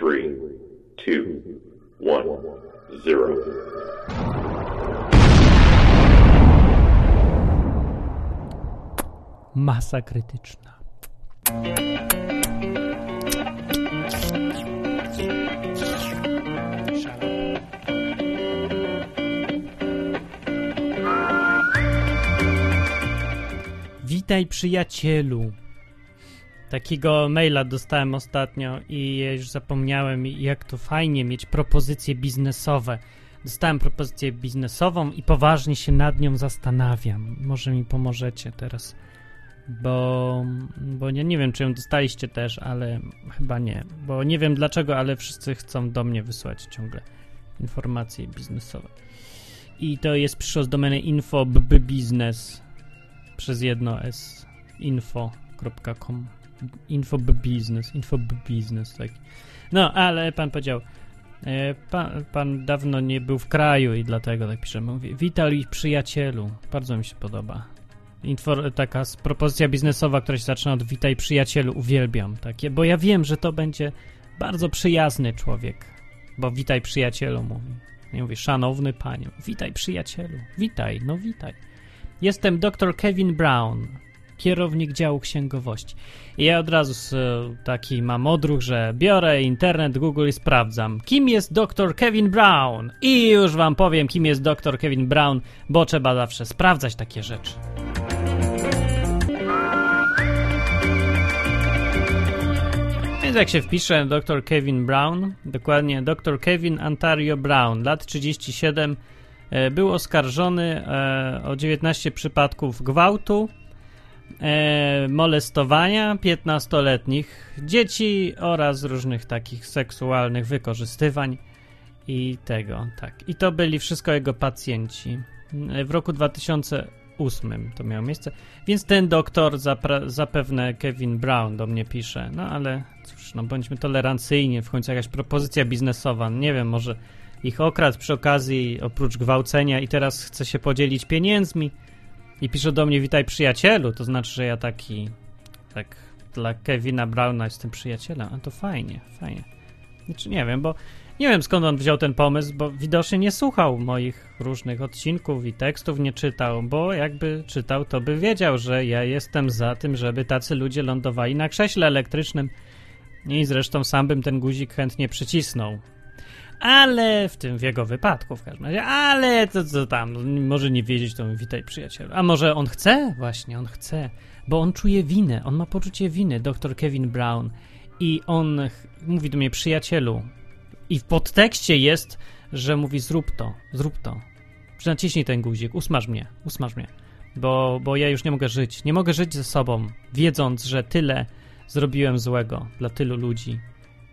three, two, one, zero. Masa krytyczna. Witaj przyjacielu. Takiego maila dostałem ostatnio i już zapomniałem, jak to fajnie mieć propozycje biznesowe. Dostałem propozycję biznesową i poważnie się nad nią zastanawiam. Może mi pomożecie teraz, bo, bo ja nie wiem, czy ją dostaliście też, ale chyba nie. Bo nie wiem dlaczego, ale wszyscy chcą do mnie wysłać ciągle informacje biznesowe. I to jest przyszło z domeny infobbusiness przez jedno s info.com infobbusiness infobbusiness tak. No ale pan powiedział e, pan, pan dawno nie był w kraju i dlatego tak pisze. Mówi witaj przyjacielu. Bardzo mi się podoba. Infor, taka propozycja biznesowa, która się zaczyna od witaj przyjacielu, uwielbiam. Takie, bo ja wiem, że to będzie bardzo przyjazny człowiek, bo witaj przyjacielu mówi. Nie mówi, szanowny panie, witaj przyjacielu, witaj, no witaj. Jestem dr Kevin Brown, kierownik działu księgowości. I ja od razu taki mam odruch, że biorę internet, Google i sprawdzam, kim jest dr Kevin Brown. I już wam powiem, kim jest dr Kevin Brown, bo trzeba zawsze sprawdzać takie rzeczy. Więc jak się wpisze dr Kevin Brown, dokładnie dr Kevin Ontario Brown, lat 37, e, był oskarżony e, o 19 przypadków gwałtu, e, molestowania 15-letnich dzieci oraz różnych takich seksualnych wykorzystywań i tego, tak. I to byli wszystko jego pacjenci. W roku 2008 to miało miejsce, więc ten doktor zapewne Kevin Brown do mnie pisze, no ale cóż, no bądźmy tolerancyjni, w końcu jakaś propozycja biznesowa, nie wiem, może ich okradł przy okazji oprócz gwałcenia i teraz chce się podzielić pieniędzmi i pisze do mnie witaj przyjacielu, to znaczy, że ja taki tak dla Kevina Browna jestem przyjacielem, a to fajnie, fajnie. Znaczy nie wiem, bo nie wiem skąd on wziął ten pomysł, bo widocznie nie słuchał moich różnych odcinków i tekstów, nie czytał, bo jakby czytał, to by wiedział, że ja jestem za tym, żeby tacy ludzie lądowali na krześle elektrycznym i zresztą sam bym ten guzik chętnie przycisnął. Ale w tym w jego wypadku w każdym razie, ale to tam, może nie wiedzieć, to witaj przyjacielu. A może on chce? Właśnie, on chce, bo on czuje winę, on ma poczucie winy, dr Kevin Brown. I on mówi do mnie, przyjacielu, i w podtekście jest, że mówi zrób to, zrób to. Naciśnij ten guzik, usmaż mnie, usmaż mnie. Bo, bo ja już nie mogę żyć. Nie mogę żyć ze sobą, wiedząc, że tyle zrobiłem złego dla tylu ludzi.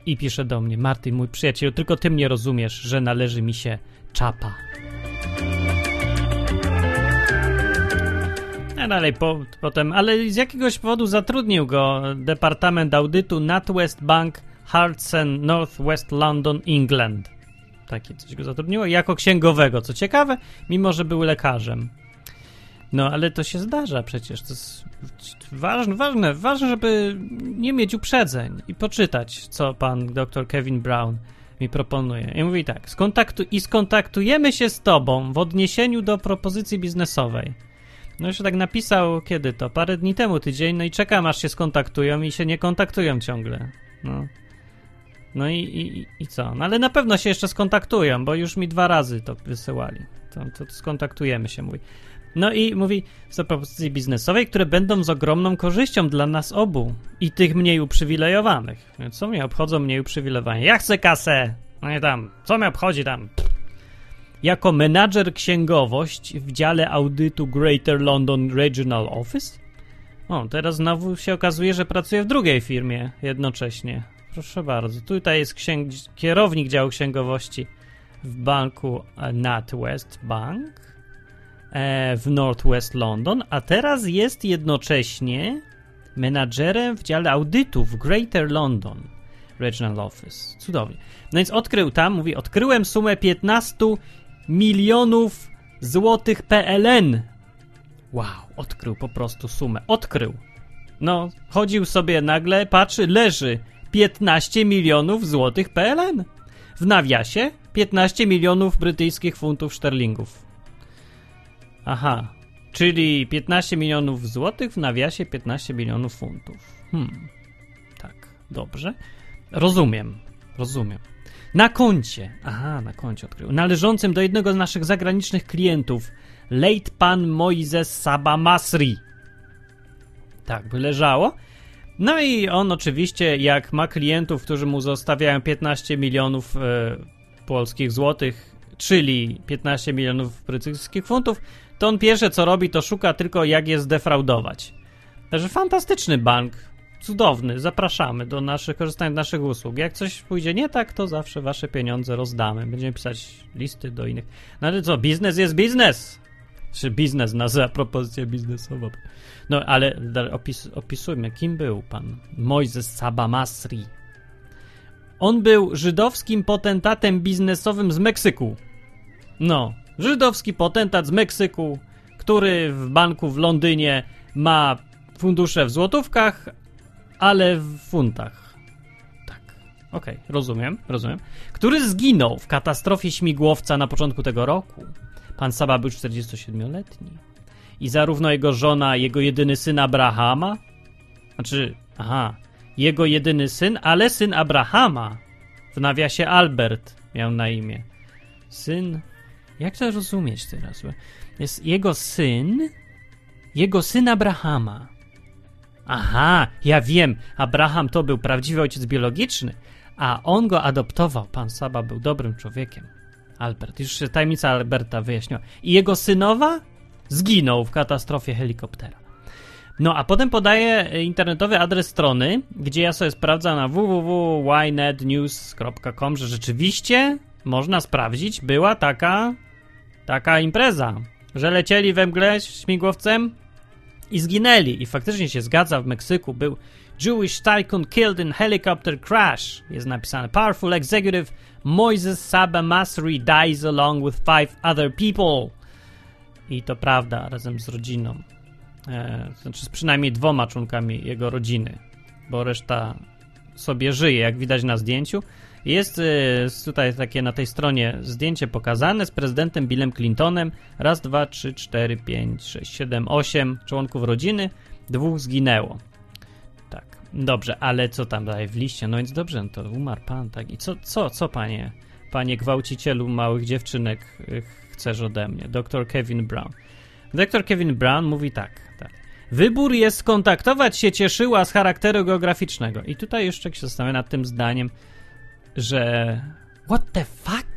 I pisze do mnie, Marty, mój przyjaciel, tylko ty mnie rozumiesz, że należy mi się czapa. A dalej po, potem, ale z jakiegoś powodu zatrudnił go Departament Audytu NatWest Bank Hearts and Northwest London, England. Takie coś go zatrudniło. Jako księgowego, co ciekawe, mimo że był lekarzem. No, ale to się zdarza przecież. To jest ważne, ważne, ważne, żeby nie mieć uprzedzeń i poczytać, co pan dr Kevin Brown mi proponuje. I mówi tak, skontaktu i skontaktujemy się z tobą w odniesieniu do propozycji biznesowej. No już tak napisał, kiedy to? Parę dni temu, tydzień, no i czekam, aż się skontaktują i się nie kontaktują ciągle. No. No i, i, i co? No ale na pewno się jeszcze skontaktują, bo już mi dwa razy to wysyłali. To, to skontaktujemy się, mówi. No i mówi, są propozycji biznesowej, które będą z ogromną korzyścią dla nas obu i tych mniej uprzywilejowanych. Co mnie obchodzą mniej uprzywilejowanie? Ja chcę kasę! No nie tam, co mnie obchodzi tam? Jako menadżer księgowość w dziale audytu Greater London Regional Office? O, teraz znowu się okazuje, że pracuję w drugiej firmie jednocześnie. Proszę bardzo. Tutaj jest księg... kierownik działu księgowości w banku NatWest Bank w Northwest London, a teraz jest jednocześnie menadżerem w dziale audytu w Greater London Regional Office. Cudownie. No więc odkrył tam, mówi, odkryłem sumę 15 milionów złotych PLN. Wow, odkrył po prostu sumę. Odkrył. No, chodził sobie nagle, patrzy, leży 15 milionów złotych PLN. W nawiasie 15 milionów brytyjskich funtów szterlingów. Aha, czyli 15 milionów złotych w nawiasie 15 milionów funtów. Hmm, tak, dobrze. Rozumiem, rozumiem. Na koncie, aha, na koncie odkrył, należącym do jednego z naszych zagranicznych klientów, late pan Moises Saba Masri. Tak by leżało. No i on oczywiście, jak ma klientów, którzy mu zostawiają 15 milionów e, polskich złotych, czyli 15 milionów brytyjskich funtów, to on pierwsze co robi, to szuka tylko jak je zdefraudować. Także fantastyczny bank, cudowny, zapraszamy do naszych, korzystania z naszych usług. Jak coś pójdzie nie tak, to zawsze wasze pieniądze rozdamy. Będziemy pisać listy do innych. No ale co, biznes jest biznes! Czy biznes nazywa propozycja biznesowa. No ale opis, opisujmy, kim był pan Mojzes Sabamasri. On był żydowskim potentatem biznesowym z Meksyku. No, żydowski potentat z Meksyku, który w banku w Londynie ma fundusze w złotówkach, ale w funtach. Tak, okej, okay, rozumiem, rozumiem. Który zginął w katastrofie śmigłowca na początku tego roku. Pan Saba był 47-letni. I zarówno jego żona, jego jedyny syn Abrahama, znaczy, aha, jego jedyny syn, ale syn Abrahama, w nawiasie Albert miał na imię. Syn, jak to rozumieć teraz? Jest jego syn, jego syn Abrahama. Aha, ja wiem, Abraham to był prawdziwy ojciec biologiczny, a on go adoptował. Pan Saba był dobrym człowiekiem. Albert, już tajemnica Alberta wyjaśniła. I jego synowa zginął w katastrofie helikoptera. No a potem podaję internetowy adres strony, gdzie ja sobie sprawdzam na www.ynetnews.com, że rzeczywiście można sprawdzić, była taka taka impreza, że lecieli we mgle śmigłowcem i zginęli. I faktycznie się zgadza, w Meksyku był Jewish tycoon killed in helicopter crash. Jest napisane Powerful executive Moises Saba Masri dies along with five other people. I to prawda, razem z rodziną. E, znaczy z przynajmniej dwoma członkami jego rodziny, bo reszta sobie żyje, jak widać na zdjęciu. Jest y, tutaj takie na tej stronie zdjęcie pokazane z prezydentem Billem Clintonem. Raz, dwa, trzy, cztery, pięć, sześć, siedem, osiem członków rodziny. Dwóch zginęło. Tak, dobrze, ale co tam dalej w liście? No więc dobrze, no to umarł pan, tak. I co, co, co panie, panie gwałcicielu małych dziewczynek y, chcesz ode mnie? Dr Kevin Brown. Dr Kevin Brown mówi tak, tak. Wybór jest skontaktować się cieszyła z charakteru geograficznego. I tutaj jeszcze się zastanawiam nad tym zdaniem, że what the fuck?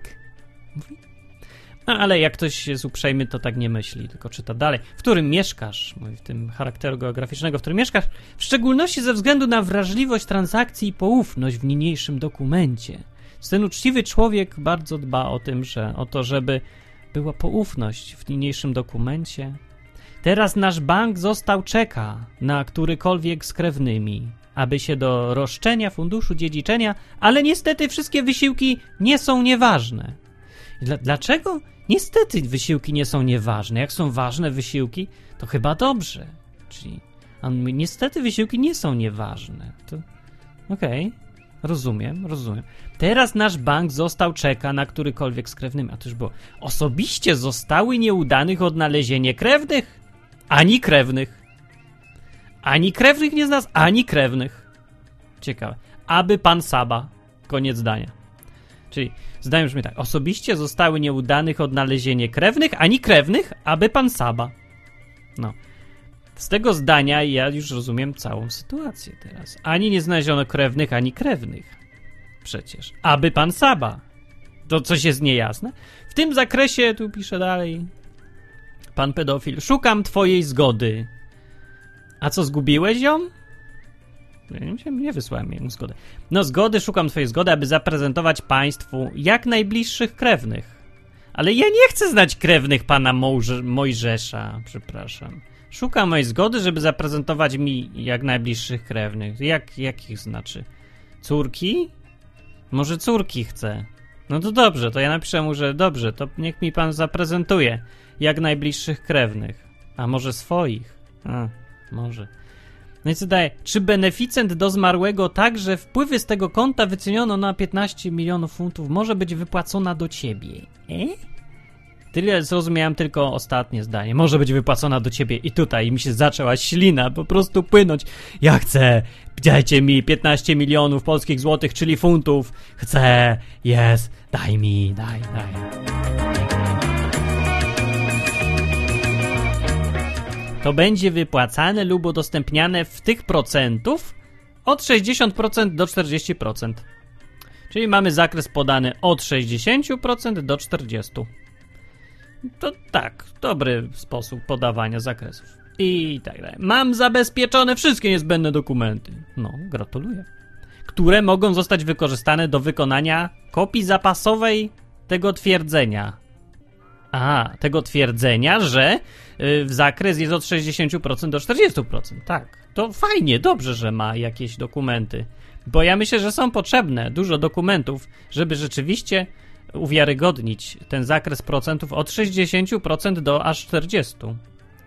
No, ale jak ktoś jest uprzejmy, to tak nie myśli, tylko czyta dalej. W którym mieszkasz? Mówi, w tym charakteru geograficznego, w którym mieszkasz, w szczególności ze względu na wrażliwość transakcji i poufność w niniejszym dokumencie. Ten uczciwy człowiek bardzo dba o tym, że o to, żeby była poufność w niniejszym dokumencie. Teraz nasz bank został czeka na którykolwiek z krewnymi aby się do roszczenia funduszu dziedziczenia, ale niestety wszystkie wysiłki nie są nieważne. Dla, dlaczego? Niestety wysiłki nie są nieważne. Jak są ważne wysiłki, to chyba dobrze. Czyli mówi, niestety wysiłki nie są nieważne. To okej, okay. rozumiem, rozumiem. Teraz nasz bank został czeka na którykolwiek z krewnymi. A to już było. Osobiście zostały nieudanych odnalezienie krewnych, ani krewnych. Ani krewnych nie znalazł, ani krewnych. Ciekawe. Aby pan Saba. Koniec zdania. Czyli zdaję brzmi tak. Osobiście zostały nieudanych odnalezienie krewnych, ani krewnych, aby pan Saba. No. Z tego zdania ja już rozumiem całą sytuację teraz. Ani nie znaleziono krewnych, ani krewnych. Przecież. Aby pan Saba. To coś jest niejasne. W tym zakresie, tu pisze dalej, pan pedofil, szukam twojej zgody. A co, zgubiłeś ją? Nie, wysłałem jej zgody. No, zgody, szukam twojej zgody, aby zaprezentować państwu jak najbliższych krewnych. Ale ja nie chcę znać krewnych pana Mojże, Mojżesza, przepraszam. Szukam mojej zgody, żeby zaprezentować mi jak najbliższych krewnych. Jak, jakich znaczy? Córki? Może córki chcę. No to dobrze, to ja napiszę mu, że dobrze, to niech mi pan zaprezentuje jak najbliższych krewnych. A może swoich? A. Może. No i co daje? Czy beneficjent do zmarłego także wpływy z tego konta wyceniono na 15 milionów funtów może być wypłacona do ciebie? E? Tyle zrozumiałem tylko ostatnie zdanie. Może być wypłacona do ciebie i tutaj mi się zaczęła ślina po prostu płynąć. Ja chcę, dajcie mi 15 milionów polskich złotych, czyli funtów. Chcę, jest, daj mi, daj, daj. To będzie wypłacane lub udostępniane w tych procentów od 60% do 40%. Czyli mamy zakres podany od 60% do 40%. To tak, dobry sposób podawania zakresów. I tak dalej. Mam zabezpieczone wszystkie niezbędne dokumenty. No, gratuluję. Które mogą zostać wykorzystane do wykonania kopii zapasowej tego twierdzenia. A, tego twierdzenia, że y, zakres jest od 60% do 40%. Tak, to fajnie, dobrze, że ma jakieś dokumenty. Bo ja myślę, że są potrzebne dużo dokumentów, żeby rzeczywiście uwiarygodnić ten zakres procentów od 60% do aż 40%.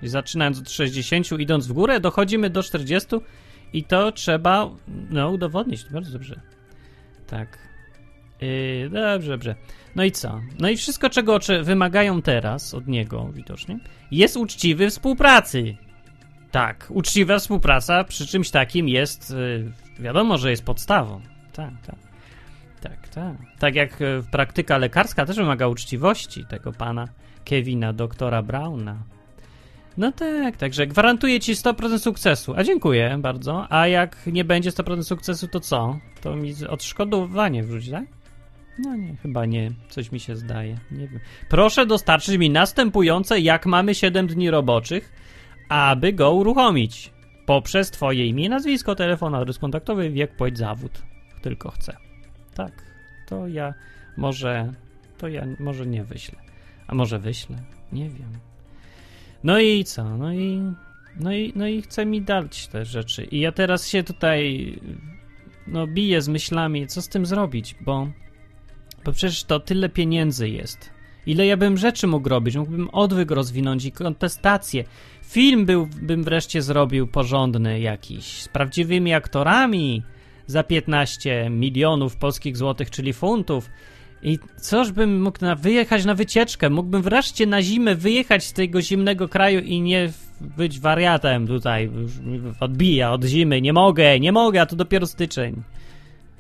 I zaczynając od 60, idąc w górę, dochodzimy do 40 i to trzeba no, udowodnić. Bardzo dobrze. Tak. Yy, dobrze, dobrze. No i co? No i wszystko, czego wymagają teraz od niego, widocznie, jest uczciwy współpracy. Tak, uczciwa współpraca przy czymś takim jest, yy, wiadomo, że jest podstawą. Tak, tak. Tak, tak. Tak jak e, praktyka lekarska też wymaga uczciwości tego pana Kevina, doktora Browna. No tak, także gwarantuję ci 100% sukcesu. A dziękuję bardzo. A jak nie będzie 100% sukcesu, to co? To mi odszkodowanie wrzuci, tak? No nie, chyba nie. Coś mi się zdaje. Nie wiem. Proszę dostarczyć mi następujące, jak mamy 7 dni roboczych, aby go uruchomić. Poprzez twoje imię, nazwisko, telefon, adres kontaktowy, wiek, płeć, zawód. Tylko chcę. Tak, to ja może, to ja może nie wyślę. A może wyślę? Nie wiem. No i co? No i, no i, no i chce mi dać te rzeczy. I ja teraz się tutaj, no biję z myślami, co z tym zrobić, bo, bo przecież to tyle pieniędzy jest. Ile ja bym rzeczy mógł robić? Mógłbym odwyk rozwinąć i kontestację. Film był, bym wreszcie zrobił porządny jakiś, z prawdziwymi aktorami, za 15 milionów polskich złotych, czyli funtów. I coż bym mógł na, wyjechać na wycieczkę? Mógłbym wreszcie na zimę wyjechać z tego zimnego kraju i nie być wariatem tutaj. Odbija od zimy. Nie mogę, nie mogę, a to dopiero styczeń.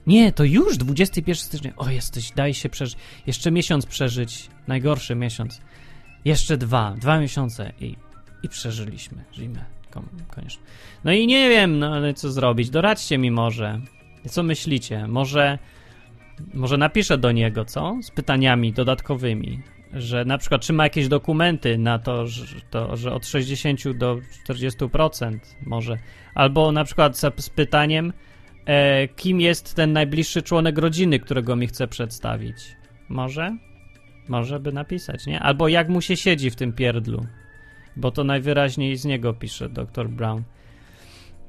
Nie, to już 21 stycznia. O, jesteś, daj się przeżyć. Jeszcze miesiąc przeżyć. Najgorszy miesiąc. Jeszcze dwa, dwa miesiące i, i przeżyliśmy zimę koniecznie. No i nie wiem, no co zrobić? Doradźcie mi może. Co myślicie? Może, może napiszę do niego, co? Z pytaniami dodatkowymi. Że na przykład, czy ma jakieś dokumenty na to, że, to, że od 60 do 40% może. Albo na przykład z pytaniem, e, kim jest ten najbliższy członek rodziny, którego mi chce przedstawić. Może? Może by napisać, nie? Albo jak mu się siedzi w tym pierdlu bo to najwyraźniej z niego pisze dr Brown.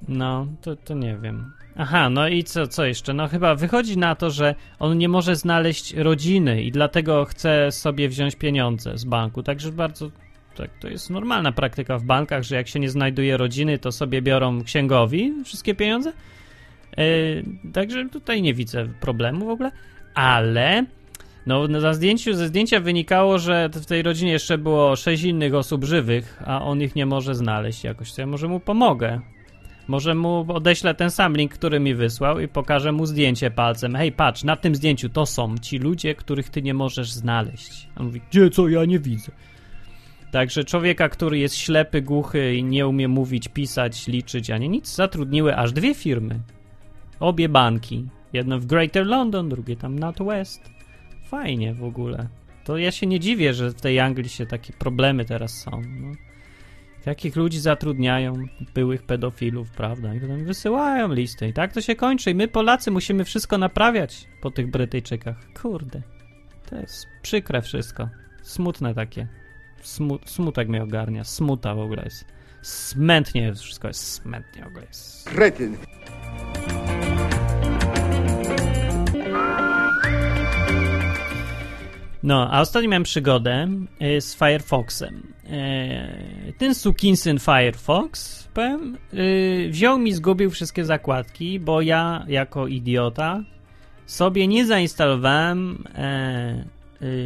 No, to, to nie wiem. Aha, no i co, co jeszcze? No chyba wychodzi na to, że on nie może znaleźć rodziny i dlatego chce sobie wziąć pieniądze z banku. Także bardzo, tak, to jest normalna praktyka w bankach, że jak się nie znajduje rodziny, to sobie biorą księgowi wszystkie pieniądze. Yy, także tutaj nie widzę problemu w ogóle, ale no, na zdjęciu, ze zdjęcia wynikało, że w tej rodzinie jeszcze było sześć innych osób żywych, a on ich nie może znaleźć jakoś. To ja może mu pomogę. Może mu odeślę ten sam link, który mi wysłał i pokażę mu zdjęcie palcem. Hej, patrz, na tym zdjęciu to są ci ludzie, których ty nie możesz znaleźć. On mówi, gdzie, co, ja nie widzę. Także człowieka, który jest ślepy, głuchy i nie umie mówić, pisać, liczyć, ani nic, zatrudniły aż dwie firmy. Obie banki. Jedno w Greater London, drugie tam West fajnie w ogóle. To ja się nie dziwię, że w tej Anglii się takie problemy teraz są. No. Jakich ludzi zatrudniają byłych pedofilów, prawda? I potem wysyłają listy. I tak to się kończy. I my, Polacy, musimy wszystko naprawiać po tych Brytyjczykach. Kurde. To jest przykre wszystko. Smutne takie. Smu smutek mnie ogarnia. Smuta w ogóle jest. Smętnie wszystko jest. Smętnie w ogóle jest. Kretyn. No, a ostatnio miałem przygodę y, z Firefoxem. e, ten sukinsyn Firefox, powiem, y, wziął mi, zgubił wszystkie zakładki, bo ja jako idiota sobie nie zainstalowałem e,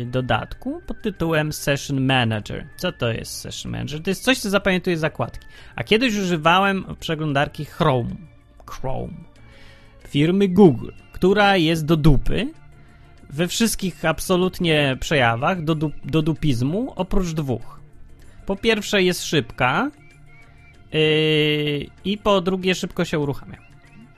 dodatku pod tytułem Session Manager. Co to jest Session Manager? To jest coś, co zapamiętuje zakładki. A kiedyś używałem przeglądarki Chrome. Chrome. Firmy Google, która jest do dupy we wszystkich absolutnie przejawach do, du do dupizmu, oprócz dwóch. Po pierwsze jest szybka yy, i po drugie szybko się uruchamia.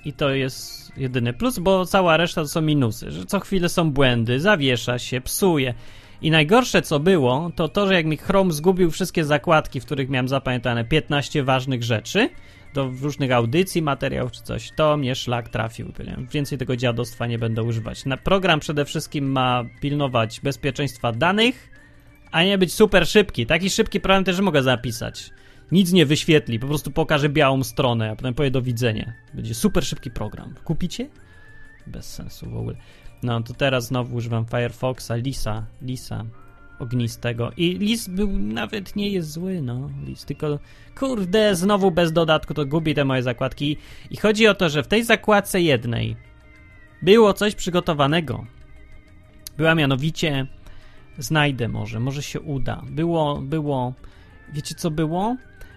I to jest jedyny plus, bo cała reszta to są minusy, że co chwilę są błędy, zawiesza się, psuje. I najgorsze co było, to to, że jak mi Chrome zgubił wszystkie zakładki, w których miałem zapamiętane 15 ważnych rzeczy, do różnych audycji, materiałów czy coś, to mnie szlak trafił. Więcej tego dziadostwa nie będę używać. Na program przede wszystkim ma pilnować bezpieczeństwa danych, a nie być super szybki. Taki szybki program też mogę zapisać. Nic nie wyświetli, po prostu pokaże białą stronę, a potem powie do widzenia. Będzie super szybki program. Kupicie? Bez sensu w ogóle. No to teraz znowu używam Firefoxa, Lisa, Lisa ognistego. I lis był nawet nie jest zły, no. Lis, tylko kurde, znowu bez dodatku to gubi te moje zakładki. I chodzi o to, że w tej zakładce jednej było coś przygotowanego. Była mianowicie znajdę może, może się uda. Było, było, wiecie co było?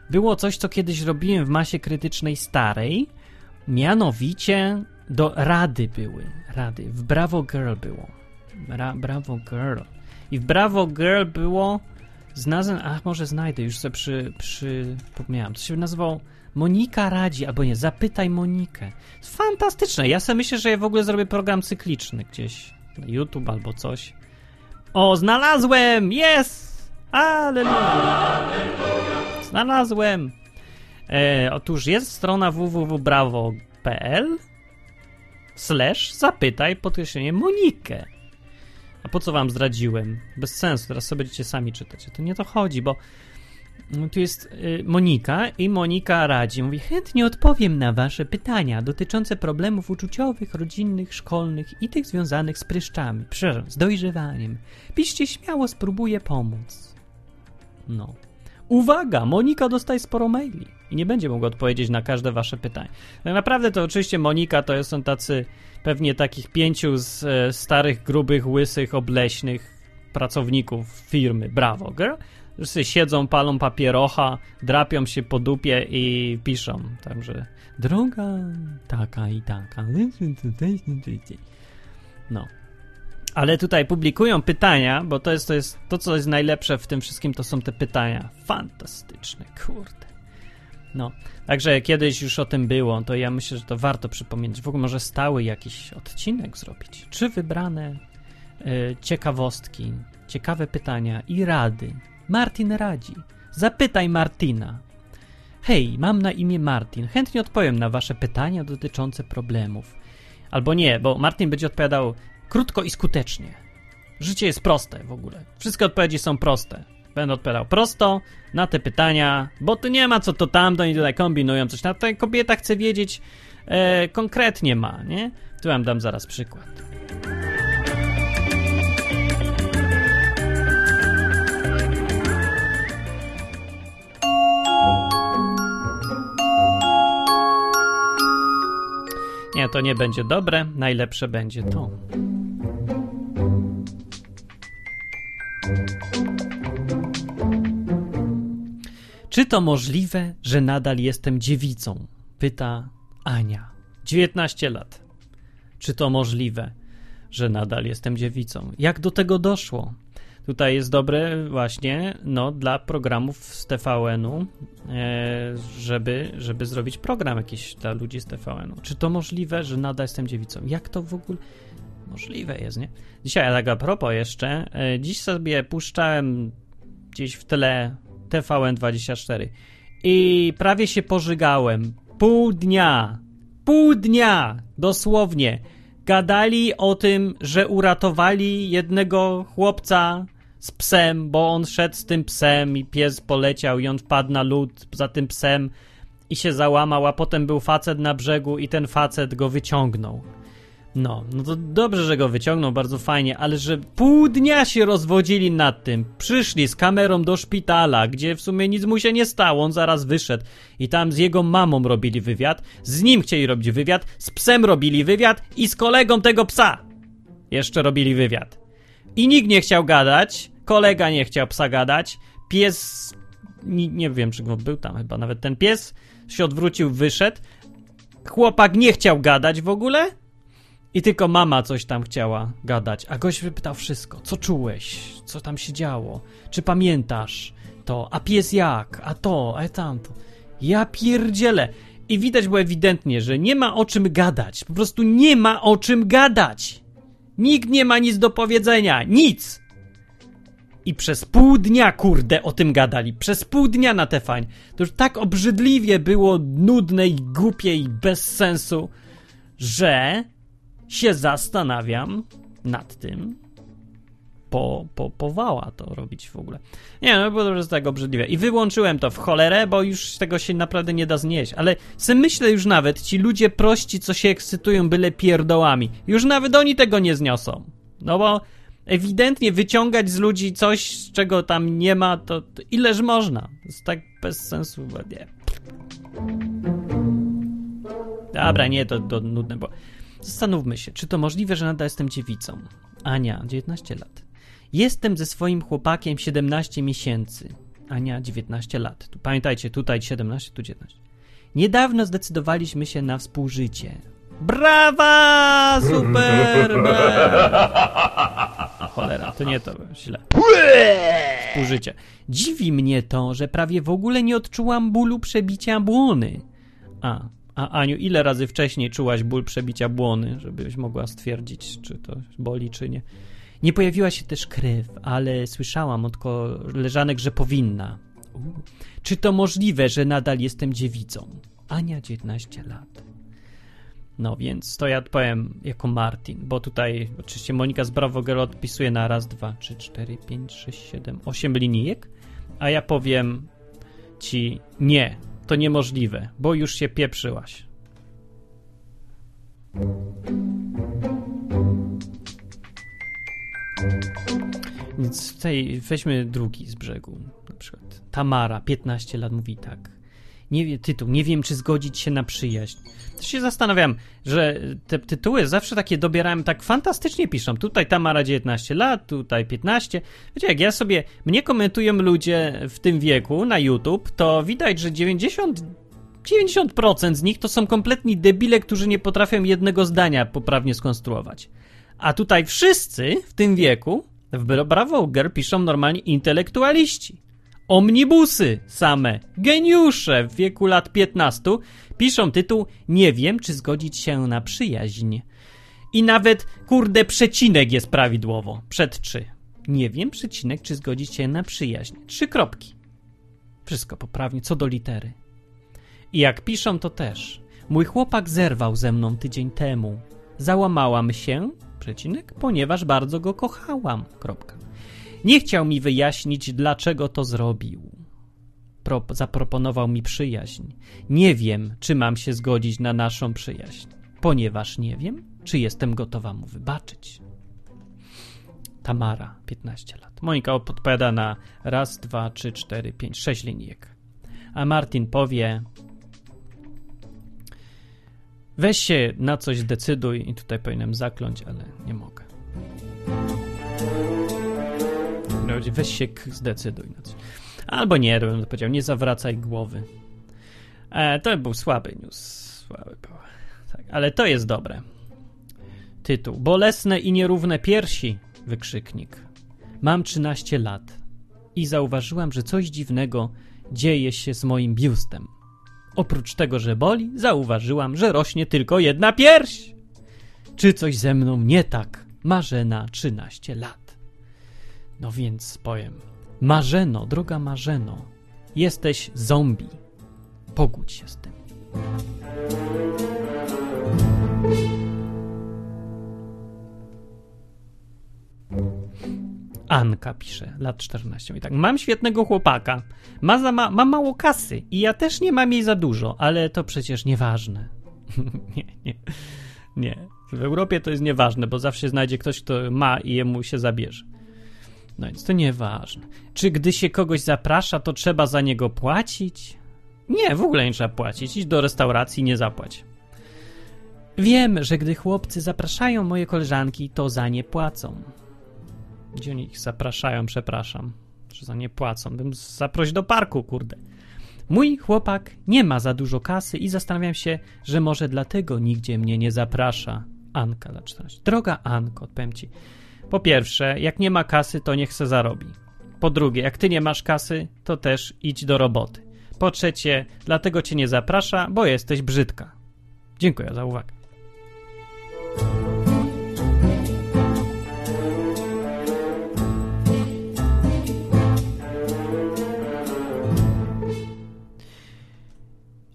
Było coś, co kiedyś robiłem w masie krytycznej starej, mianowicie do rady były, rady. W Bravo Girl było. Bra, Bravo Girl. I w Bravo Girl było znalazłem, ach może znajdę, już sobie przy, przypomniałem, to się nazywał Monika radzi, albo nie, zapytaj Monikę. Fantastyczne, ja sobie myślę, że ja w ogóle zrobię program cykliczny gdzieś na YouTube albo coś. O, znalazłem! Jest! Aleluja! Znalazłem! E, otóż jest strona www.bravo.pl slash zapytaj podkreślenie Monikę. A po co wam zdradziłem? Bez sensu, teraz sobie będziecie sami czytać. To nie to chodzi, bo no, tu jest y, Monika i Monika radzi. Mówi, chętnie odpowiem na wasze pytania dotyczące problemów uczuciowych, rodzinnych, szkolnych i tych związanych z pryszczami, przepraszam, z dojrzewaniem. Piszcie śmiało, spróbuję pomóc. No. Uwaga, Monika dostaje sporo maili i nie będzie mogła odpowiedzieć na każde wasze pytanie. Tak naprawdę to oczywiście Monika to są tacy pewnie takich pięciu z e, starych, grubych, łysych, obleśnych pracowników firmy Bravo Girl, którzy siedzą, palą papierocha, drapią się po dupie i piszą. Także droga taka i taka. No. Ale tutaj publikują pytania, bo to jest, to jest to, co jest najlepsze w tym wszystkim, to są te pytania. Fantastyczne, kurde. No, także kiedyś już o tym było, to ja myślę, że to warto przypomnieć. W ogóle może stały jakiś odcinek zrobić. Czy wybrane y, ciekawostki, ciekawe pytania i rady. Martin radzi. Zapytaj Martina. Hej, mam na imię Martin. Chętnie odpowiem na wasze pytania dotyczące problemów. Albo nie, bo Martin będzie odpowiadał krótko i skutecznie. Życie jest proste w ogóle. Wszystkie odpowiedzi są proste. Będę odpowiadał prosto na te pytania, bo tu nie ma co to tam, do oni tutaj kombinują coś. Na to kobieta chce wiedzieć e, konkretnie ma, nie? Tu wam dam zaraz przykład. Nie, to nie będzie dobre. Najlepsze będzie to. Czy to możliwe, że nadal jestem dziewicą? Pyta Ania. 19 lat. Czy to możliwe, że nadal jestem dziewicą? Jak do tego doszło? Tutaj jest dobre właśnie no, dla programów z TVN-u, e, żeby, żeby zrobić program jakiś dla ludzi z TVN-u. Czy to możliwe, że nadal jestem dziewicą? Jak to w ogóle możliwe jest, nie? Dzisiaj, tak a propos jeszcze, e, dziś sobie puszczałem gdzieś w tle TVN24 i prawie się pożygałem. Pół dnia, pół dnia, dosłownie, gadali o tym, że uratowali jednego chłopca z psem, bo on szedł z tym psem i pies poleciał i on wpadł na lód za tym psem i się załamał, a potem był facet na brzegu i ten facet go wyciągnął. No, no to dobrze, że go wyciągnął, bardzo fajnie, ale że pół dnia się rozwodzili nad tym. Przyszli z kamerą do szpitala, gdzie w sumie nic mu się nie stało, on zaraz wyszedł. I tam z jego mamą robili wywiad, z nim chcieli robić wywiad, z psem robili wywiad i z kolegą tego psa jeszcze robili wywiad. I nikt nie chciał gadać, kolega nie chciał psa gadać, pies, nie, nie wiem czy go był tam chyba nawet ten pies, się odwrócił, wyszedł, chłopak nie chciał gadać w ogóle i tylko mama coś tam chciała gadać, a gość wypytał wszystko. Co czułeś? Co tam się działo? Czy pamiętasz to? A pies jak? A to? A tamto? Ja pierdzielę. I widać było ewidentnie, że nie ma o czym gadać. Po prostu nie ma o czym gadać. Nikt nie ma nic do powiedzenia. Nic! I przez pół dnia, kurde, o tym gadali. Przez pół dnia na te fajnie. To już tak obrzydliwie było nudne i głupie i bez sensu, że się zastanawiam nad tym, po, po, powała to robić w ogóle. Nie, no bo to tak obrzydliwe. I wyłączyłem to w cholerę, bo już tego się naprawdę nie da znieść. Ale sobie myślę już nawet, ci ludzie prości, co się ekscytują byle pierdołami, już nawet oni tego nie zniosą. No bo ewidentnie wyciągać z ludzi coś, czego tam nie ma, to, to ileż można. Jest tak bez sensu. Nie. Dobra, nie, to, to nudne, bo zastanówmy się, czy to możliwe, że nadal jestem dziewicą. Ania, 19 lat. Jestem ze swoim chłopakiem 17 miesięcy. Ania, 19 lat. Pamiętajcie, tutaj 17, tu 19. Niedawno zdecydowaliśmy się na współżycie. Brawa! Super! Cholera, to nie to, źle. Współżycie. Dziwi mnie to, że prawie w ogóle nie odczułam bólu przebicia błony. A, a Aniu, ile razy wcześniej czułaś ból przebicia błony, żebyś mogła stwierdzić, czy to boli, czy nie? Nie pojawiła się też krew, ale słyszałam od koleżanek, że powinna. Czy to możliwe, że nadal jestem dziewicą? Ania 19 lat. No więc to ja odpowiem jako Martin, bo tutaj oczywiście Monika z Bravo Girl odpisuje na raz, dwa, trzy, cztery, pięć, sześć, siedem, osiem linijek, a ja powiem ci nie, to niemożliwe, bo już się pieprzyłaś. Więc tutaj weźmy drugi z brzegu. Na przykład Tamara, 15 lat, mówi tak. Nie wie, tytuł, nie wiem, czy zgodzić się na przyjaźń. Też się zastanawiam, że te tytuły zawsze takie dobierałem, tak fantastycznie piszą. Tutaj Tamara 19 lat, tutaj 15. Wiecie, jak ja sobie, mnie komentują ludzie w tym wieku na YouTube, to widać, że 90 90% z nich to są kompletni debile, którzy nie potrafią jednego zdania poprawnie skonstruować. A tutaj wszyscy w tym wieku w Bravo Girl piszą normalnie intelektualiści. Omnibusy same, geniusze w wieku lat 15 piszą tytuł Nie wiem, czy zgodzić się na przyjaźń. I nawet, kurde, przecinek jest prawidłowo. Przed trzy. Nie wiem, przecinek, czy zgodzić się na przyjaźń. Trzy kropki. Wszystko poprawnie, co do litery. I jak piszą, to też. Mój chłopak zerwał ze mną tydzień temu. Załamałam się, przecinek, ponieważ bardzo go kochałam. Kropka. Nie chciał mi wyjaśnić, dlaczego to zrobił. Pro, zaproponował mi przyjaźń. Nie wiem, czy mam się zgodzić na naszą przyjaźń, ponieważ nie wiem, czy jestem gotowa mu wybaczyć. Tamara, 15 lat. Monika odpowiada na raz, dwa, trzy, cztery, pięć, sześć linijek. A Martin powie: Weź się na coś zdecyduj, i tutaj powinienem zakląć, ale nie mogę. Weź się zdecyduj na coś. Albo nie, to bym powiedział, nie zawracaj głowy. E, to był słaby news. Słaby był. Tak, ale to jest dobre. Tytuł. Bolesne i nierówne piersi. Wykrzyknik. Mam 13 lat i zauważyłam, że coś dziwnego dzieje się z moim biustem. Oprócz tego, że boli, zauważyłam, że rośnie tylko jedna pierś. Czy coś ze mną nie tak? Marzena, 13 lat. No więc powiem. Marzeno, droga Marzeno, jesteś zombie. Pogódź się z tym. Anka pisze, lat 14. I tak, mam świetnego chłopaka, ma, za ma, ma mało kasy i ja też nie mam jej za dużo, ale to przecież nieważne. nie, nie. Nie. W Europie to jest nieważne, bo zawsze znajdzie ktoś, kto ma i jemu się zabierze. No więc to nieważne. Czy gdy się kogoś zaprasza, to trzeba za niego płacić? Nie, w ogóle nie trzeba płacić. Idź do restauracji, nie zapłać. Wiem, że gdy chłopcy zapraszają moje koleżanki, to za nie płacą. Gdzie oni ich zapraszają, przepraszam. Że za nie płacą. Bym zaproś do parku, kurde. Mój chłopak nie ma za dużo kasy i zastanawiam się, że może dlatego nigdzie mnie nie zaprasza. Anka za 14. Droga Anko, odpowiem ci. Po pierwsze, jak nie ma kasy, to niech se zarobi. Po drugie, jak ty nie masz kasy, to też idź do roboty. Po trzecie, dlatego cię nie zaprasza, bo jesteś brzydka. Dziękuję za uwagę.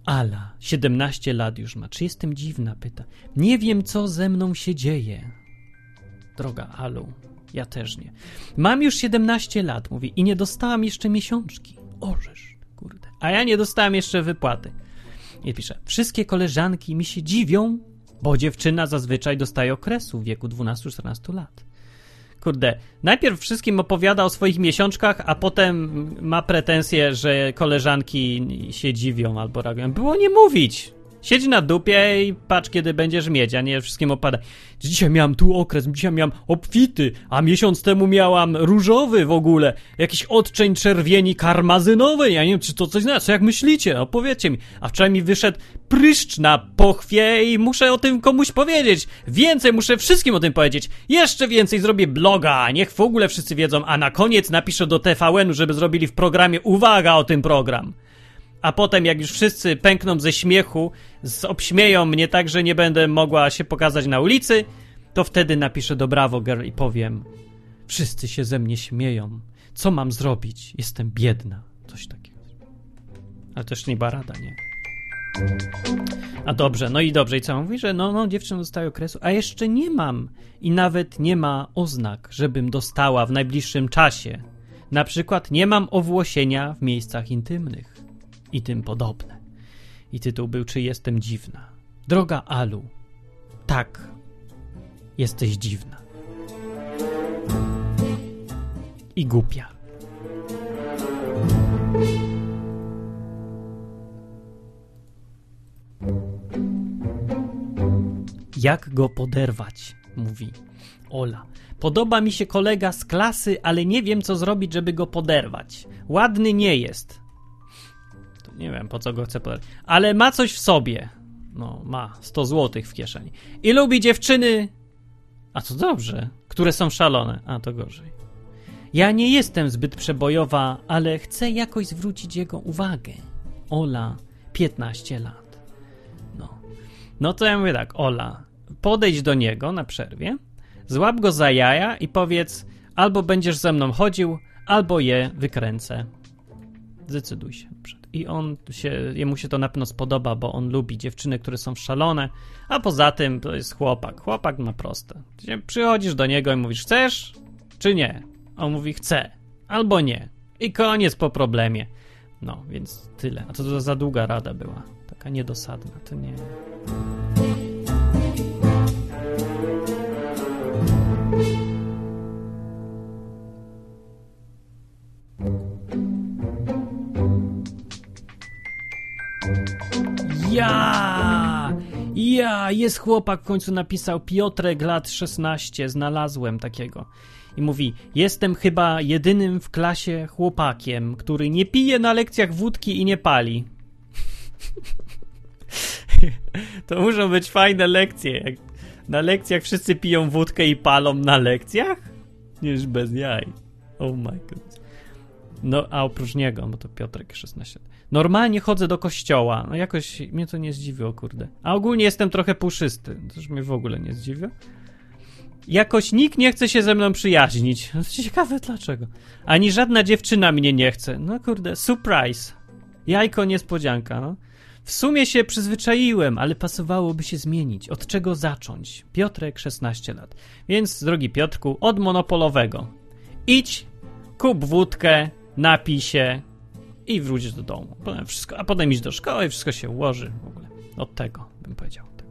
Ala, 17 lat już ma. Czy jestem dziwna? Pyta. Nie wiem, co ze mną się dzieje. Droga Alu, ja też nie. Mam już 17 lat, mówi, i nie dostałam jeszcze miesiączki. Orzesz, kurde. A ja nie dostałam jeszcze wypłaty. I pisze, wszystkie koleżanki mi się dziwią, bo dziewczyna zazwyczaj dostaje okresu w wieku 12-14 lat. Kurde, najpierw wszystkim opowiada o swoich miesiączkach, a potem ma pretensje, że koleżanki się dziwią albo reagują. Było nie mówić. Siedź na dupie i patrz, kiedy będziesz mieć, a nie wszystkim opada. Dzisiaj miałam tu okres, dzisiaj miałam obfity, a miesiąc temu miałam różowy w ogóle. Jakiś odczeń czerwieni karmazynowy. Ja nie wiem, czy to coś znaczy. Jak myślicie? Opowiedzcie mi. A wczoraj mi wyszedł pryszcz na pochwie i muszę o tym komuś powiedzieć. Więcej, muszę wszystkim o tym powiedzieć. Jeszcze więcej zrobię bloga, niech w ogóle wszyscy wiedzą, a na koniec napiszę do TVN-u, żeby zrobili w programie uwaga o tym program a potem jak już wszyscy pękną ze śmiechu, obśmieją mnie tak, że nie będę mogła się pokazać na ulicy, to wtedy napiszę do Bravo Girl i powiem wszyscy się ze mnie śmieją. Co mam zrobić? Jestem biedna. Coś takiego. Ale też nie była rada, nie? A dobrze, no i dobrze. I co? Mówi, że no, no, dziewczyna dostaje okresu, a jeszcze nie mam. I nawet nie ma oznak, żebym dostała w najbliższym czasie. Na przykład nie mam owłosienia w miejscach intymnych i tym podobne. I tytuł był Czy jestem dziwna? Droga Alu, tak, jesteś dziwna. I głupia. Jak go poderwać? Mówi Ola. Podoba mi się kolega z klasy, ale nie wiem, co zrobić, żeby go poderwać. Ładny nie jest. Nie wiem, po co go chcę podać. Ale ma coś w sobie. No, ma 100 złotych w kieszeni. I lubi dziewczyny. A to dobrze. Które są szalone. A to gorzej. Ja nie jestem zbyt przebojowa, ale chcę jakoś zwrócić jego uwagę. Ola, 15 lat. No. No to ja mówię tak, Ola, podejdź do niego na przerwie, złap go za jaja i powiedz, albo będziesz ze mną chodził, albo je wykręcę. Zdecyduj się i on się, jemu się to na pewno spodoba, bo on lubi dziewczyny, które są szalone, a poza tym to jest chłopak. Chłopak ma proste. Przychodzisz do niego i mówisz, chcesz czy nie? On mówi, chce albo nie. I koniec po problemie. No, więc tyle. A to, to za długa rada była. Taka niedosadna. To nie... Ja! Ja! Jest chłopak, w końcu napisał Piotrek, lat 16. Znalazłem takiego. I mówi: Jestem chyba jedynym w klasie chłopakiem, który nie pije na lekcjach wódki i nie pali. to muszą być fajne lekcje. na lekcjach wszyscy piją wódkę i palą na lekcjach? Już bez jaj. Oh my god. No, a oprócz niego, bo to Piotrek 16 lat. Normalnie chodzę do kościoła. No jakoś mnie to nie zdziwiło, kurde. A ogólnie jestem trochę puszysty. To już mnie w ogóle nie zdziwiło. Jakoś nikt nie chce się ze mną przyjaźnić. No, ciekawe dlaczego. Ani żadna dziewczyna mnie nie chce. No kurde, surprise. Jajko niespodzianka, no. W sumie się przyzwyczaiłem, ale pasowałoby się zmienić. Od czego zacząć? Piotrek, 16 lat. Więc, drogi Piotrku, od monopolowego. Idź, kup wódkę, napij się, i wróć do domu. Potem wszystko, a potem iść do szkoły i wszystko się ułoży w ogóle. Od tego bym powiedział. Tak.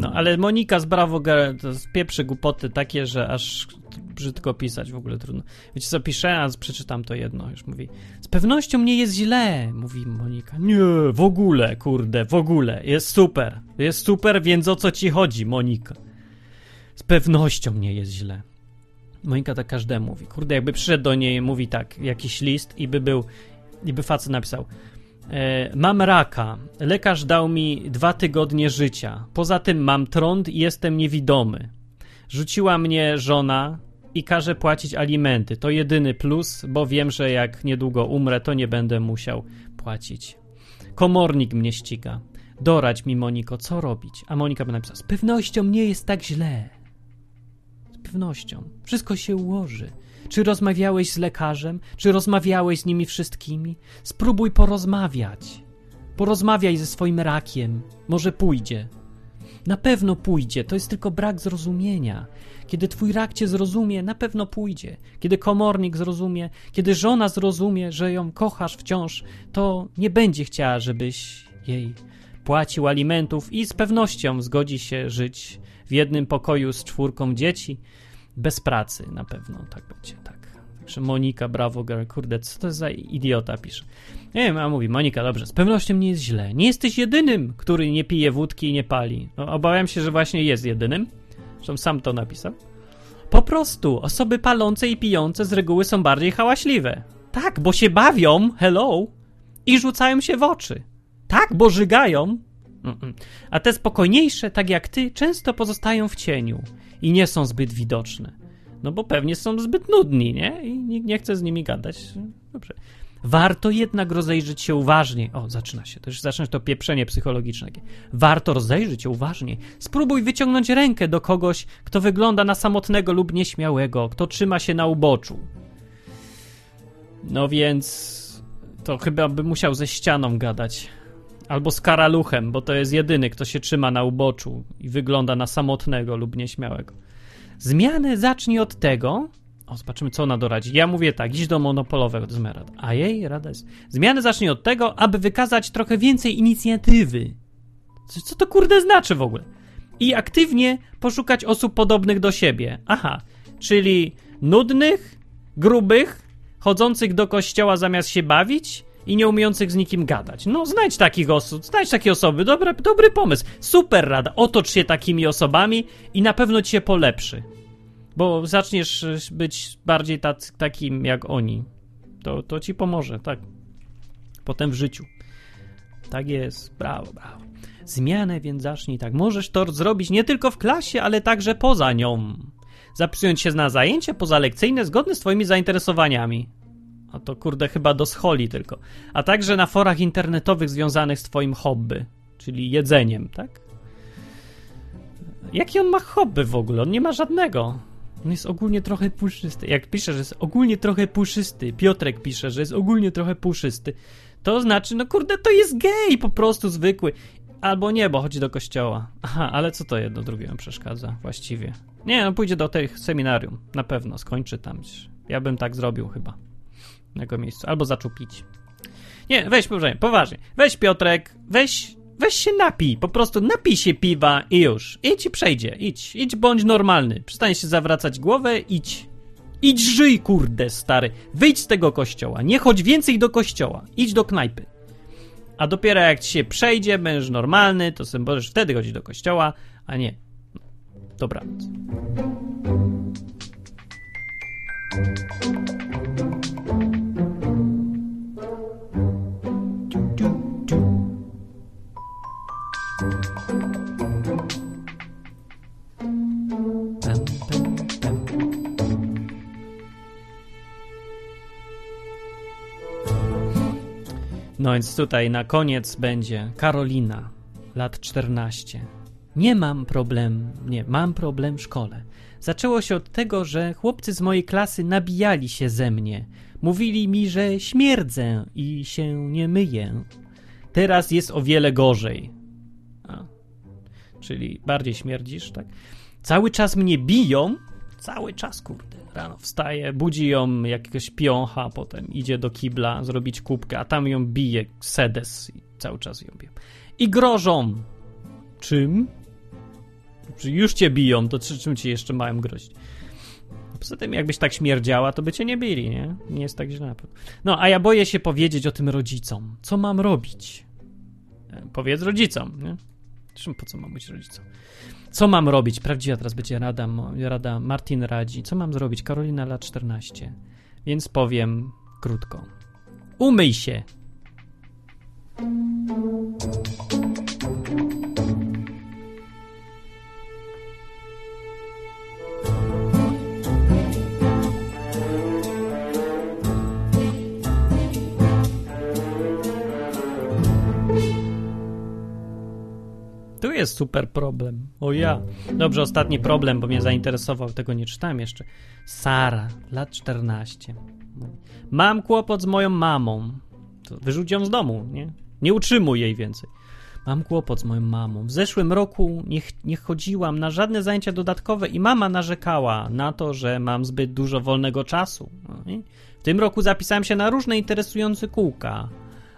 No, ale Monika z Bravo Girl to pieprzy głupoty takie, że aż brzydko pisać w ogóle trudno. Wiecie co piszę? A przeczytam to jedno. Już mówi. Z pewnością nie jest źle, mówi Monika. Nie, w ogóle, kurde, w ogóle. Jest super. Jest super, więc o co ci chodzi, Monika? Z pewnością nie jest źle. Monika tak każdemu mówi. Kurde, jakby przyszedł do niej, mówi tak, jakiś list i by był, i by facet napisał e, mam raka, lekarz dał mi dwa tygodnie życia, poza tym mam trąd i jestem niewidomy. Rzuciła mnie żona i każe płacić alimenty. To jedyny plus, bo wiem, że jak niedługo umrę, to nie będę musiał płacić. Komornik mnie ściga. Doradź mi, Moniko, co robić? A Monika by napisała, z pewnością nie jest tak źle pewnością. Wszystko się ułoży. Czy rozmawiałeś z lekarzem? Czy rozmawiałeś z nimi wszystkimi? Spróbuj porozmawiać. Porozmawiaj ze swoim rakiem. Może pójdzie. Na pewno pójdzie, to jest tylko brak zrozumienia. Kiedy twój rak cię zrozumie, na pewno pójdzie. Kiedy komornik zrozumie, kiedy żona zrozumie, że ją kochasz wciąż, to nie będzie chciała, żebyś jej płacił alimentów i z pewnością zgodzi się żyć w jednym pokoju z czwórką dzieci, bez pracy na pewno, tak będzie, tak. Także Monika, brawo girl, kurde, co to za idiota pisze. Nie wiem, a mówi, Monika, dobrze, z pewnością nie jest źle. Nie jesteś jedynym, który nie pije wódki i nie pali. No, obawiam się, że właśnie jest jedynym, zresztą sam to napisał. Po prostu, osoby palące i pijące z reguły są bardziej hałaśliwe. Tak, bo się bawią, hello, i rzucają się w oczy. Tak, bo żygają, a te spokojniejsze, tak jak ty, często pozostają w cieniu i nie są zbyt widoczne. No bo pewnie są zbyt nudni, nie? I nikt nie chce z nimi gadać. Dobrze. Warto jednak rozejrzeć się uważnie. O, zaczyna się. Już zaczyna to pieprzenie psychologiczne. Warto rozejrzeć się uważnie. Spróbuj wyciągnąć rękę do kogoś, kto wygląda na samotnego lub nieśmiałego, kto trzyma się na uboczu. No więc to chyba by musiał ze ścianą gadać. Albo z karaluchem, bo to jest jedyny, kto się trzyma na uboczu i wygląda na samotnego lub nieśmiałego. Zmianę zacznij od tego. O, zobaczymy, co ona doradzi. Ja mówię tak, idź do monopolowego, rada. A jej rada jest. Zmianę zacznij od tego, aby wykazać trochę więcej inicjatywy. Co, co to kurde znaczy w ogóle? I aktywnie poszukać osób podobnych do siebie. Aha, czyli nudnych, grubych, chodzących do kościoła zamiast się bawić, i nie umiejących z nikim gadać. No, znajdź takich osób, znajdź takie osoby, dobry, dobry pomysł. Super rada, otocz się takimi osobami i na pewno ci się polepszy. Bo zaczniesz być bardziej tac, takim jak oni. To, to ci pomoże, tak. Potem w życiu. Tak jest, brawo, brawo. Zmianę więc zacznij tak. Możesz to zrobić nie tylko w klasie, ale także poza nią. Zapisując się na zajęcia pozalekcyjne zgodne z twoimi zainteresowaniami. A to kurde chyba do scholi tylko. A także na forach internetowych związanych z twoim hobby, czyli jedzeniem, tak? Jaki on ma hobby w ogóle? On nie ma żadnego. On jest ogólnie trochę puszysty. Jak pisze, że jest ogólnie trochę puszysty, Piotrek pisze, że jest ogólnie trochę puszysty, to znaczy, no kurde, to jest gej po prostu zwykły. Albo nie, bo chodzi do kościoła. Aha, ale co to jedno drugiemu przeszkadza właściwie? Nie, no pójdzie do tej seminarium. Na pewno, skończy tam. Ja bym tak zrobił chyba jego miejscu. Albo zaczął pić. Nie, weź, poważnie, poważnie. Weź Piotrek, weź, weź się napij. Po prostu napij się piwa i już. Idź i przejdzie. Idź, idź bądź normalny. Przestań się zawracać głowę, idź. Idź żyj, kurde, stary. Wyjdź z tego kościoła. Nie chodź więcej do kościoła. Idź do knajpy. A dopiero jak ci się przejdzie, będziesz normalny, to sobie możesz wtedy chodzić do kościoła, a nie. Dobranoc. No więc tutaj na koniec będzie Karolina, lat 14. Nie mam problem, nie, mam problem w szkole. Zaczęło się od tego, że chłopcy z mojej klasy nabijali się ze mnie. Mówili mi, że śmierdzę i się nie myję. Teraz jest o wiele gorzej. A, czyli bardziej śmierdzisz, tak? Cały czas mnie biją, cały czas, kurde. Rano wstaje, budzi ją jakiegoś piącha, potem idzie do kibla zrobić kubkę, a tam ją bije sedes i cały czas ją bije. I grożą, Czym? Już cię biją, to czym ci jeszcze mają grozić? Poza tym, jakbyś tak śmierdziała, to by cię nie bili, nie? Nie jest tak źle. No, a ja boję się powiedzieć o tym rodzicom. Co mam robić? E, powiedz rodzicom, nie? Po co mam być rodzicom? Co mam robić? Prawdziwa teraz będzie rada, rada Martin radzi. Co mam zrobić? Karolina lat 14. Więc powiem krótko. Umyj się. Tu jest super problem. O ja. Dobrze, ostatni problem, bo mnie zainteresował, tego nie czytałem jeszcze. Sara, lat 14. Mam kłopot z moją mamą. Wyrzuć ją z domu, nie? Nie utrzymuj jej więcej. Mam kłopot z moją mamą. W zeszłym roku nie, nie chodziłam na żadne zajęcia dodatkowe i mama narzekała na to, że mam zbyt dużo wolnego czasu. No w tym roku zapisałem się na różne interesujące kółka,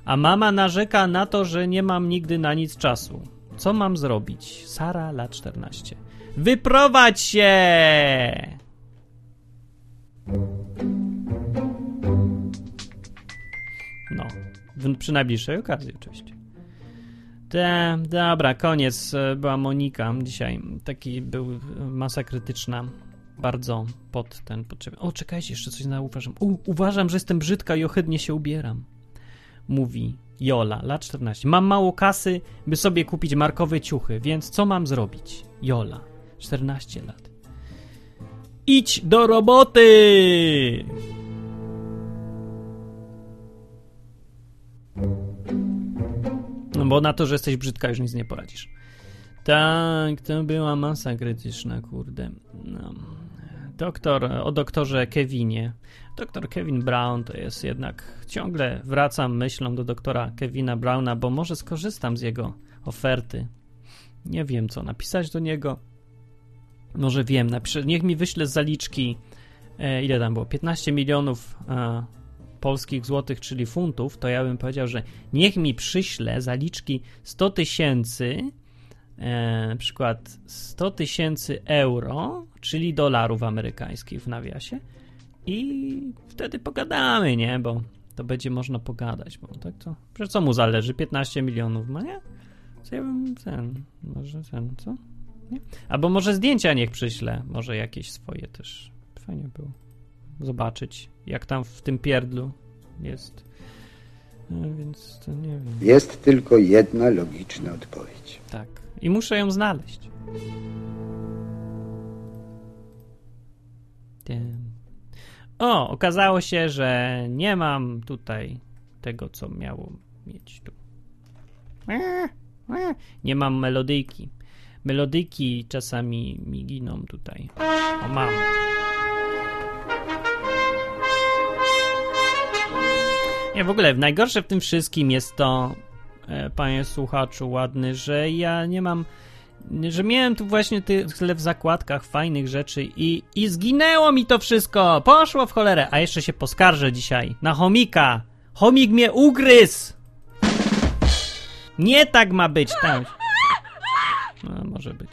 a mama narzeka na to, że nie mam nigdy na nic czasu. Co mam zrobić? Sara, lat 14. Wyprowadź się! No, przy najbliższej okazji oczywiście. Te, dobra, koniec. Była Monika dzisiaj. Taki był masa krytyczna. Bardzo pod ten potrzebny. O, czekajcie, jeszcze coś zauważam. U, uważam, że jestem brzydka i ohydnie się ubieram. Mówi Jola, lat 14. Mam mało kasy, by sobie kupić markowe ciuchy, więc co mam zrobić? Jola, 14 lat. Idź do roboty! No bo na to, że jesteś brzydka, już nic nie poradzisz. Tak, to była masa krytyczna, kurde. No. Doktor, o doktorze Kevinie. Doktor Kevin Brown to jest jednak. Ciągle wracam myślą do doktora Kevina Browna, bo może skorzystam z jego oferty. Nie wiem, co napisać do niego. Może wiem, napiszę, niech mi wyśle z zaliczki. E, ile tam było? 15 milionów e, polskich złotych, czyli funtów. To ja bym powiedział, że niech mi przyśle zaliczki 100 tysięcy e, na przykład 100 tysięcy euro, czyli dolarów amerykańskich w nawiasie i wtedy pogadamy, nie? Bo to będzie można pogadać, bo tak to, że co mu zależy? 15 milionów ma, nie? Co ja bym ten, może ten, co? Nie? Albo może zdjęcia niech przyśle, może jakieś swoje też. Fajnie było zobaczyć, jak tam w tym pierdlu jest. No, więc to nie wiem. Jest tylko jedna logiczna odpowiedź. Tak. I muszę ją znaleźć. O, okazało się, że nie mam tutaj tego, co miało mieć tu. Nie mam melodyjki. Melodyjki czasami mi giną tutaj. O, mam. Nie, w ogóle najgorsze w tym wszystkim jest to, e, panie słuchaczu ładny, że ja nie mam że miałem tu właśnie tyle w zakładkach fajnych rzeczy i, i zginęło mi to wszystko. Poszło w cholerę. A jeszcze się poskarżę dzisiaj na chomika. Chomik mnie ugryzł. Nie tak ma być tam. No, może być.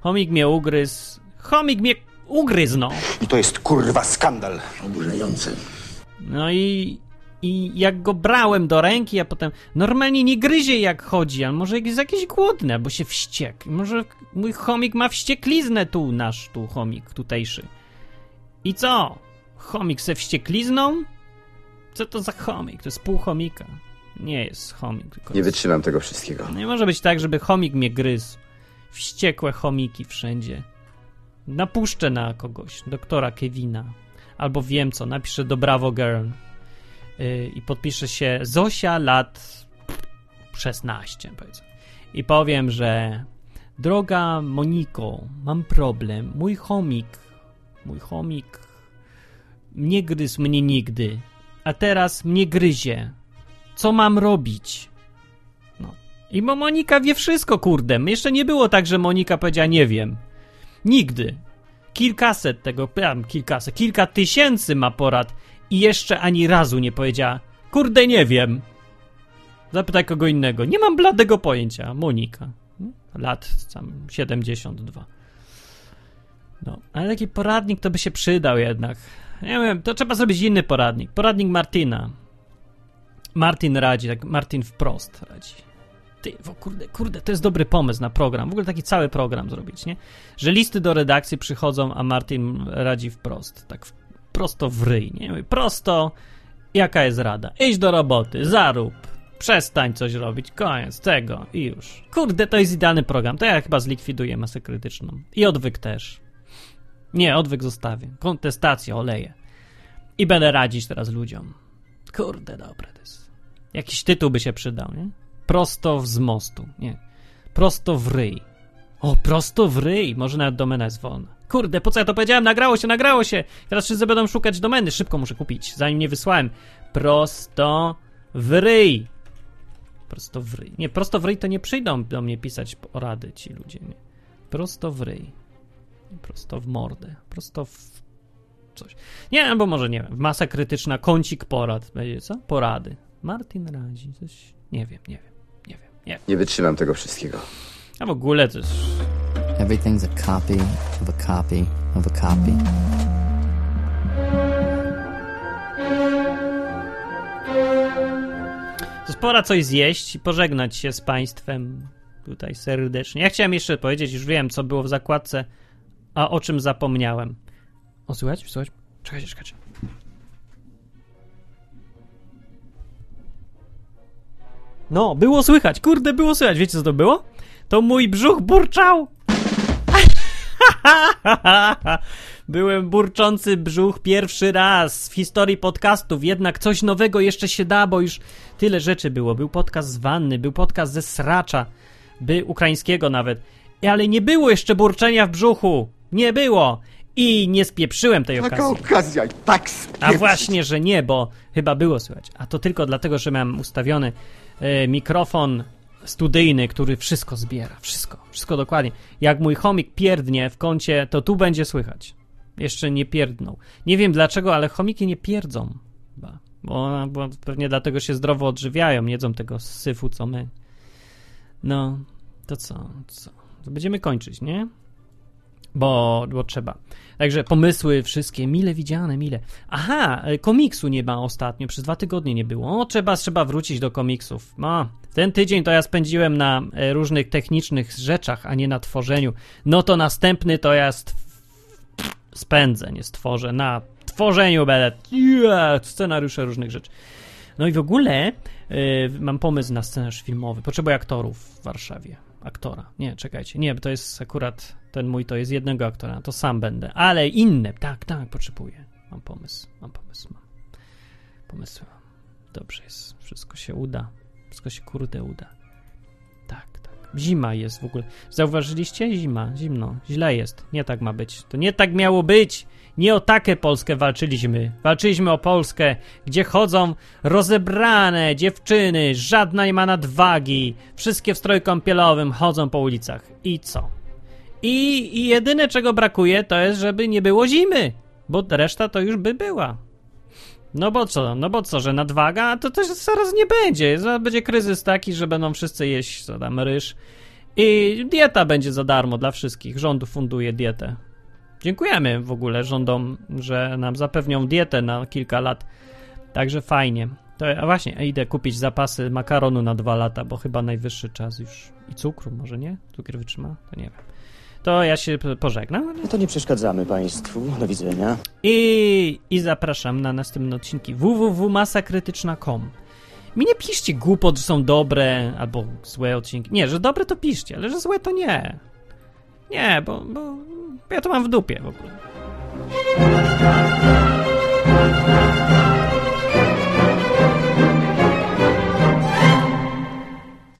Chomik mnie ugryzł. Chomik mnie ugryzł, no. I to jest kurwa skandal. Oburzający. No i i jak go brałem do ręki, a potem normalnie nie gryzie jak chodzi, a może jest jakiś głodny, albo się wściekł. Może mój chomik ma wściekliznę tu, nasz tu chomik tutejszy. I co? Chomik se wścieklizną? Co to za chomik? To jest pół chomika. Nie jest chomik. nie jest... wytrzymam tego wszystkiego. Nie może być tak, żeby chomik mnie gryzł. Wściekłe chomiki wszędzie. Napuszczę na kogoś, doktora Kevina. Albo wiem co, napiszę do Bravo Girl i podpiszę się Zosia lat 16, powiedzmy. I powiem, że droga Moniko, mam problem. Mój chomik, mój chomik nie gryzł mnie nigdy, a teraz mnie gryzie. Co mam robić? No. I bo Monika wie wszystko, kurde. Jeszcze nie było tak, że Monika powiedziała nie wiem. Nigdy. Kilkaset tego, kilkaset, kilka tysięcy ma porad i jeszcze ani razu nie powiedziała: Kurde, nie wiem. Zapytaj kogo innego. Nie mam bladego pojęcia. Monika. lat tam 72. No, ale taki poradnik to by się przydał jednak. Nie wiem, to trzeba zrobić inny poradnik. Poradnik Martina. Martin radzi, tak Martin wprost radzi. Ty, o kurde, kurde, to jest dobry pomysł na program. W ogóle taki cały program zrobić, nie? Że listy do redakcji przychodzą, a Martin radzi wprost. Tak prosto w ryj, nie? Prosto, jaka jest rada? Idź do roboty, zarób, przestań coś robić, koniec tego i już. Kurde, to jest idealny program. To ja chyba zlikwiduję masę krytyczną. I odwyk też. Nie, odwyk zostawię. Kontestację oleję. I będę radzić teraz ludziom. Kurde, dobre to jest. Jakiś tytuł by się przydał, nie? Prosto z mostu, nie. Prosto w ryj. O, prosto w ryj. Może nawet domena jest wolna. Kurde, po co ja to powiedziałem? Nagrało się, nagrało się. Teraz wszyscy będą szukać domeny. Szybko muszę kupić, zanim nie wysłałem. Prosto w ryj. Prosto w ryj. Nie, prosto w ryj to nie przyjdą do mnie pisać o rady ci ludzie, nie. Prosto w ryj. Prosto w mordę. Prosto w coś. Nie, bo może nie wiem. Masa krytyczna, kącik porad. Będzie co? Porady. Martin radzi. Coś. Nie wiem, nie wiem. Nie wiem, nie wiem. Nie wytrzymam tego wszystkiego. A w ogóle to jest. Everything's a copy of a copy of a copy. To jest pora coś zjeść i pożegnać się z Państwem tutaj serdecznie. Ja chciałem jeszcze powiedzieć, już wiem, co było w zakładce, a o czym zapomniałem. O, słychać? Słychać? Czekajcie, czekajcie. No, było słychać, kurde, było słychać. Wiecie, co to było? To mój brzuch burczał! Byłem burczący brzuch pierwszy raz w historii podcastów, jednak coś nowego jeszcze się da, bo już tyle rzeczy było. Był podcast z wanny, był podcast ze sracza, by ukraińskiego nawet, ale nie było jeszcze burczenia w brzuchu. Nie było. I nie spieprzyłem tej Taka okazji. okazja i tak spieprzyć. A właśnie, że nie, bo chyba było słychać. A to tylko dlatego, że miałem ustawiony e, mikrofon studyjny, który wszystko zbiera. Wszystko, wszystko dokładnie. Jak mój chomik pierdnie w kącie, to tu będzie słychać. Jeszcze nie pierdnął. Nie wiem dlaczego, ale chomiki nie pierdzą. Chyba. Bo, bo pewnie dlatego się zdrowo odżywiają, nie jedzą tego syfu, co my. No, to co? co? To będziemy kończyć, nie? Bo, bo trzeba. Także pomysły wszystkie, mile widziane, mile. Aha, e, komiksu nie ma ostatnio, przez dwa tygodnie nie było. O, trzeba, trzeba wrócić do komiksów. No, ten tydzień to ja spędziłem na e, różnych technicznych rzeczach, a nie na tworzeniu. No to następny to ja stw- spędzę, nie stworzę. Na tworzeniu będę yeah, scenariusze różnych rzeczy. No i w ogóle y, mam pomysł na scenariusz filmowy. Potrzebuję aktorów w Warszawie. Aktora. Nie, czekajcie. Nie, to jest akurat ten mój, to jest jednego aktora. To sam będę. Ale inne. Tak, tak, potrzebuję. Mam pomysł. Mam pomysł. Mam. Pomysły mam. Dobrze jest. Wszystko się uda. Wszystko się kurde uda. Tak, tak. Zima jest w ogóle. Zauważyliście? Zima. Zimno. Źle jest. Nie tak ma być. To nie tak miało być. Nie o takę Polskę walczyliśmy. Walczyliśmy o Polskę, gdzie chodzą rozebrane dziewczyny, żadna nie ma nadwagi, wszystkie w stroju kąpielowym chodzą po ulicach. I co? I, I jedyne czego brakuje to jest, żeby nie było zimy, bo reszta to już by była. No bo co, no bo co, że nadwaga, to też zaraz nie będzie. Zaraz będzie kryzys taki, że będą wszyscy jeść, co tam, ryż. I dieta będzie za darmo dla wszystkich. Rząd funduje dietę. Dziękujemy w ogóle rządom, że nam zapewnią dietę na kilka lat. Także fajnie. To, a właśnie, idę kupić zapasy makaronu na dwa lata, bo chyba najwyższy czas już. I cukru, może nie? Cukier wytrzyma? To nie wiem. To ja się pożegnam No to nie przeszkadzamy Państwu. Do widzenia. i, i zapraszam na następne odcinki www.masakrytyczna.com Mi nie piszcie głupot, że są dobre albo złe odcinki. Nie, że dobre to piszcie, ale że złe to nie. Nie, bo, bo ja to mam w dupie w ogóle.